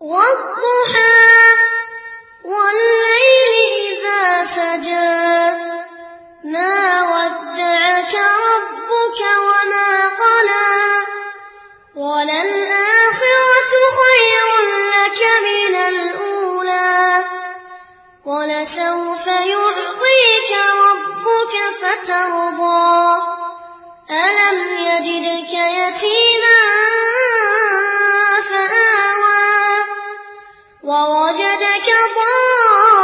والضحى والليل إذا ما ودعك ربك وما وللآخرة خير لك من الأولى. ولسوف يعطيك ربك فترضى. ألم يجدك يتيما وجدك ضالا